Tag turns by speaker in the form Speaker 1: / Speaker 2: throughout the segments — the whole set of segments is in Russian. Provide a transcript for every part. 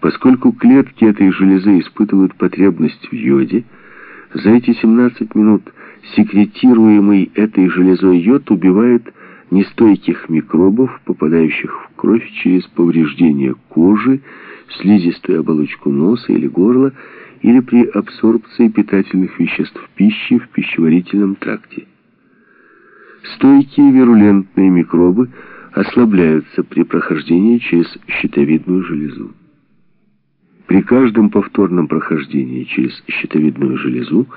Speaker 1: Поскольку клетки этой железы испытывают потребность в йоде, за эти 17 минут секретируемый этой железой йод убивает нестойких микробов, попадающих в кровь через повреждение кожи, слизистую оболочку носа или горла, или при абсорбции питательных веществ пищи в пищеварительном тракте. Стойкие вирулентные микробы ослабляются при прохождении через щитовидную железу. При каждом повторном прохождении через щитовидную железу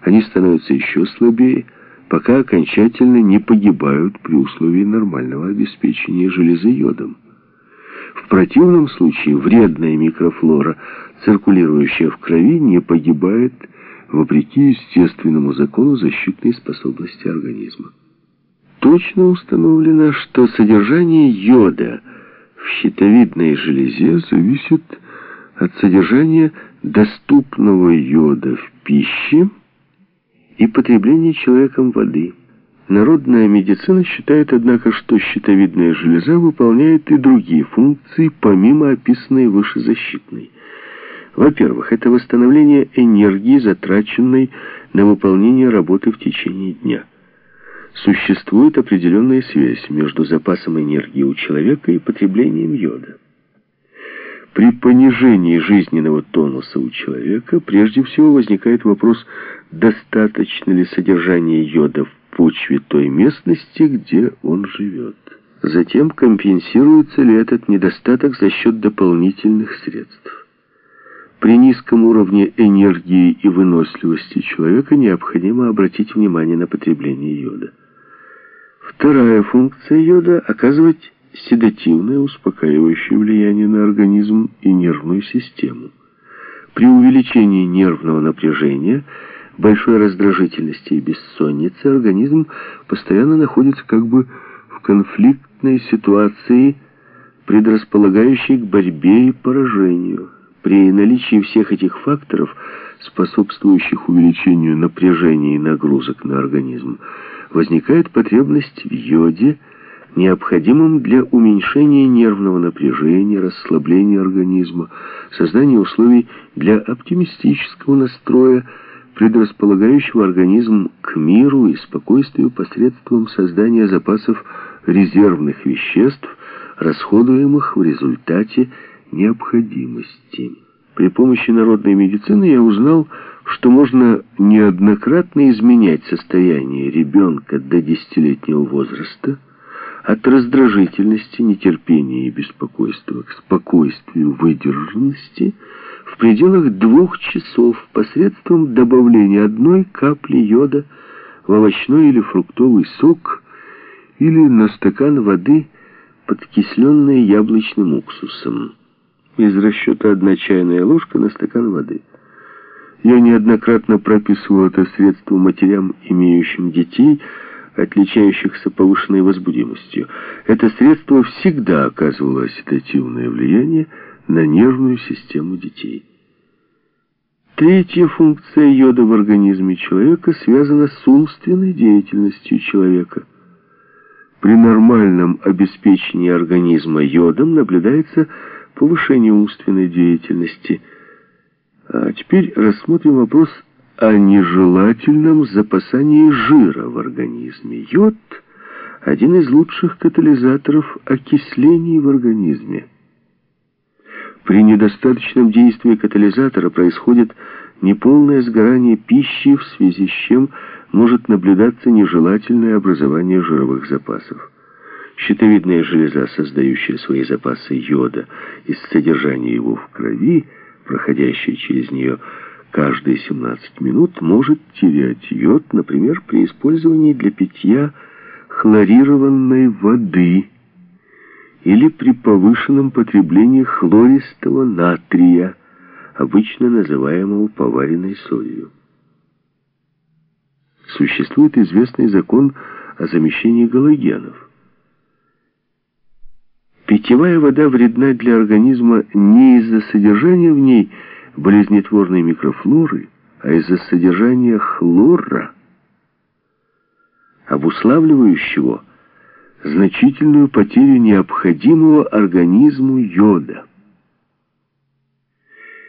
Speaker 1: они становятся еще слабее, пока окончательно не погибают при условии нормального обеспечения железы йодом. В противном случае вредная микрофлора, циркулирующая в крови, не погибает вопреки естественному закону защитной способности организма. Точно установлено, что содержание йода в щитовидной железе зависит от содержания доступного йода в пище и потребления человеком воды. Народная медицина считает, однако, что щитовидная железа выполняет и другие функции, помимо описанной выше защитной. Во-первых, это восстановление энергии, затраченной на выполнение работы в течение дня. Существует определенная связь между запасом энергии у человека и потреблением йода. При понижении жизненного тонуса у человека прежде всего возникает вопрос, достаточно ли содержания йода в почве той местности, где он живет. Затем компенсируется ли этот недостаток за счет дополнительных средств. При низком уровне энергии и выносливости человека необходимо обратить внимание на потребление йода. Вторая функция йода – оказывать седативное, успокаивающее влияние на организм и нервную систему. При увеличении нервного напряжения, большой раздражительности и бессонницы организм постоянно находится как бы в конфликтной ситуации, предрасполагающей к борьбе и поражению. При наличии всех этих факторов, способствующих увеличению напряжения и нагрузок на организм, возникает потребность в йоде, необходимым для уменьшения нервного напряжения, расслабления организма, создания условий для оптимистического настроя, предрасполагающего организм к миру и спокойствию посредством создания запасов резервных веществ, расходуемых в результате необходимости. При помощи народной медицины я узнал, что можно неоднократно изменять состояние ребенка до десятилетнего возраста, от раздражительности, нетерпения и беспокойства к спокойствию, выдержанности в пределах двух часов посредством добавления одной капли йода в овощной или фруктовый сок или на стакан воды, подкисленной яблочным уксусом. Из расчета одна чайная ложка на стакан воды. Я неоднократно прописывал это средство матерям, имеющим детей, отличающихся повышенной возбудимостью. Это средство всегда оказывало седативное влияние на нервную систему детей. Третья функция йода в организме человека связана с умственной деятельностью человека. При нормальном обеспечении организма йодом наблюдается повышение умственной деятельности. А теперь рассмотрим вопрос о нежелательном запасании жира в организме. Йод – один из лучших катализаторов окислений в организме. При недостаточном действии катализатора происходит неполное сгорание пищи, в связи с чем может наблюдаться нежелательное образование жировых запасов. Щитовидная железа, создающая свои запасы йода из содержания его в крови, проходящая через нее, каждые 17 минут может терять йод, например, при использовании для питья хлорированной воды или при повышенном потреблении хлористого натрия, обычно называемого поваренной солью. Существует известный закон о замещении галогенов. Питьевая вода вредна для организма не из-за содержания в ней болезнетворной микрофлоры, а из-за содержания хлора, обуславливающего значительную потерю необходимого организму йода.